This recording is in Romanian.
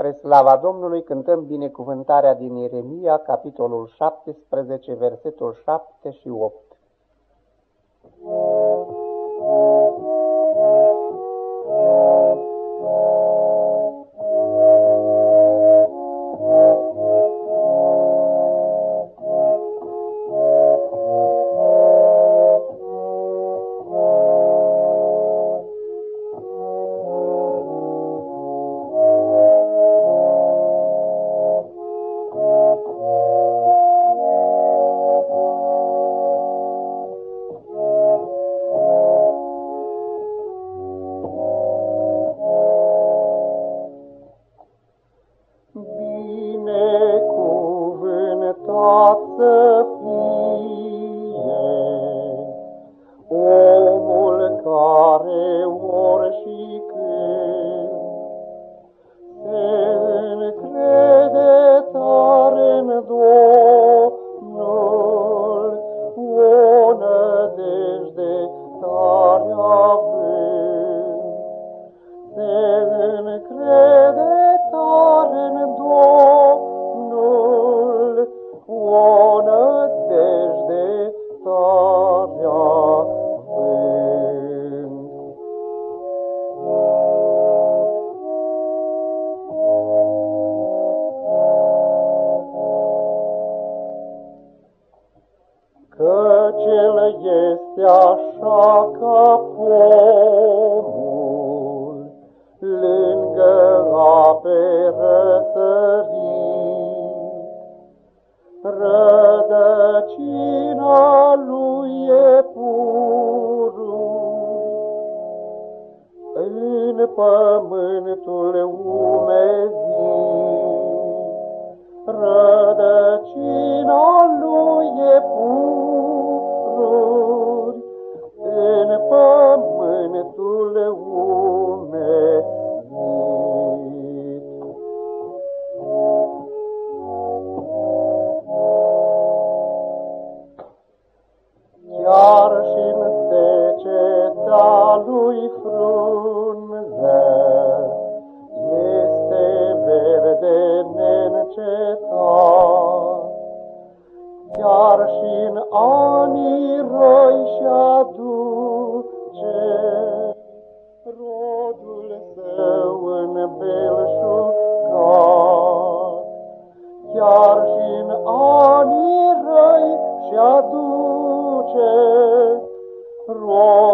Spre slava Domnului cântăm binecuvântarea din Ieremia, capitolul 17, versetul 7 și 8. este așa ca pomul, lângă ape răsărit. Rădăcina lui e puru, în pământul umezit. Chiar și în anii răi și aduce rodul său în belșugat. Chiar și în anii răi și aduce rodul